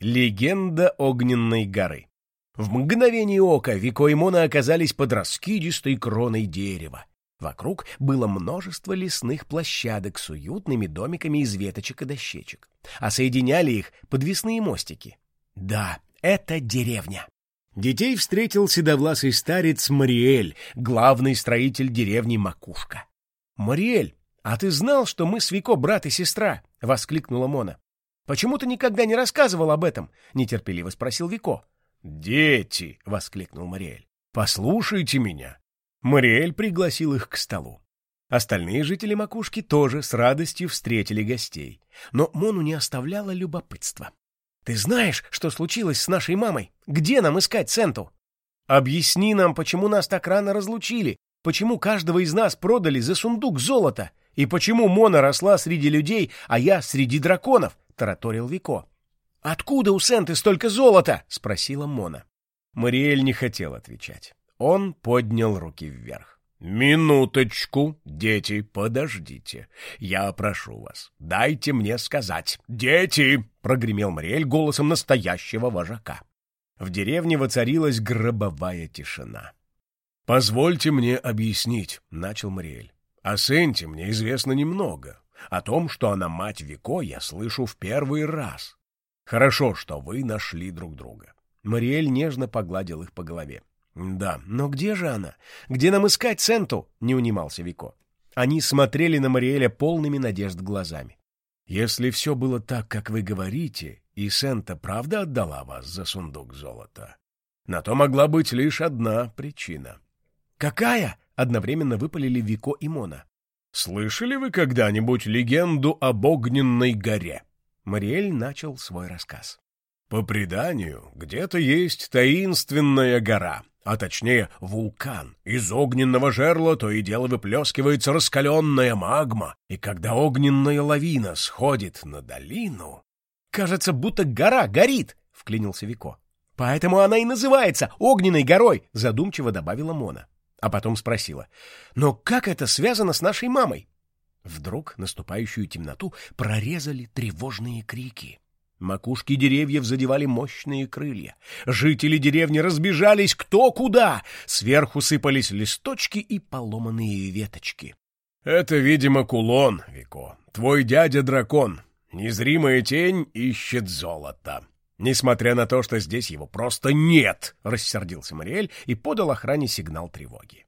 Легенда огненной горы. В мгновение ока Вико и Мона оказались под раскидистой кроной дерева. Вокруг было множество лесных площадок с уютными домиками из веточек и дощечек, а соединяли их подвесные мостики. Да, это деревня. Детей встретил седовласый старец Мариэль, главный строитель деревни Макушка. «Мариэль, а ты знал, что мы с Вико брат и сестра?» — воскликнула Мона. Почему ты никогда не рассказывал об этом? нетерпеливо спросил Вико. Дети, воскликнул Мариэль. Послушайте меня. Мариэль пригласил их к столу. Остальные жители макушки тоже с радостью встретили гостей, но Мону не оставляло любопытства. Ты знаешь, что случилось с нашей мамой? Где нам искать Сенту? Объясни нам, почему нас так рано разлучили, почему каждого из нас продали за сундук золота, и почему Мона росла среди людей, а я среди драконов, тараторил Вико. «Откуда у Сенты столько золота?» — спросила Мона. Мариэль не хотел отвечать. Он поднял руки вверх. «Минуточку, дети, подождите. Я прошу вас, дайте мне сказать. Дети!» — прогремел Мариэль голосом настоящего вожака. В деревне воцарилась гробовая тишина. «Позвольте мне объяснить», — начал Мариэль. «О Сенте мне известно немного. О том, что она мать Вико, я слышу в первый раз. Хорошо, что вы нашли друг друга. Мариэль нежно погладил их по голове. Да, но где же она? Где нам искать Сенту? Не унимался Вико. Они смотрели на Мариэля полными надежд глазами. Если все было так, как вы говорите, и Сента правда отдала вас за сундук золота, на то могла быть лишь одна причина. Какая? Одновременно выпалили Вико и Мона. Слышали вы когда-нибудь легенду об огненной горе? Мариэль начал свой рассказ. По преданию, где-то есть таинственная гора, а точнее вулкан. Из огненного жерла то и дело выплескивается раскаленная магма, и когда огненная лавина сходит на долину... «Кажется, будто гора горит!» — вклинился Вико. «Поэтому она и называется огненной горой!» — задумчиво добавила Мона а потом спросила, «Но как это связано с нашей мамой?» Вдруг наступающую темноту прорезали тревожные крики. Макушки деревьев задевали мощные крылья. Жители деревни разбежались кто куда. Сверху сыпались листочки и поломанные веточки. «Это, видимо, кулон, Вико. Твой дядя-дракон. Незримая тень ищет золото», Несмотря на то, что здесь его просто нет, рассердился Мариэль и подал охране сигнал тревоги.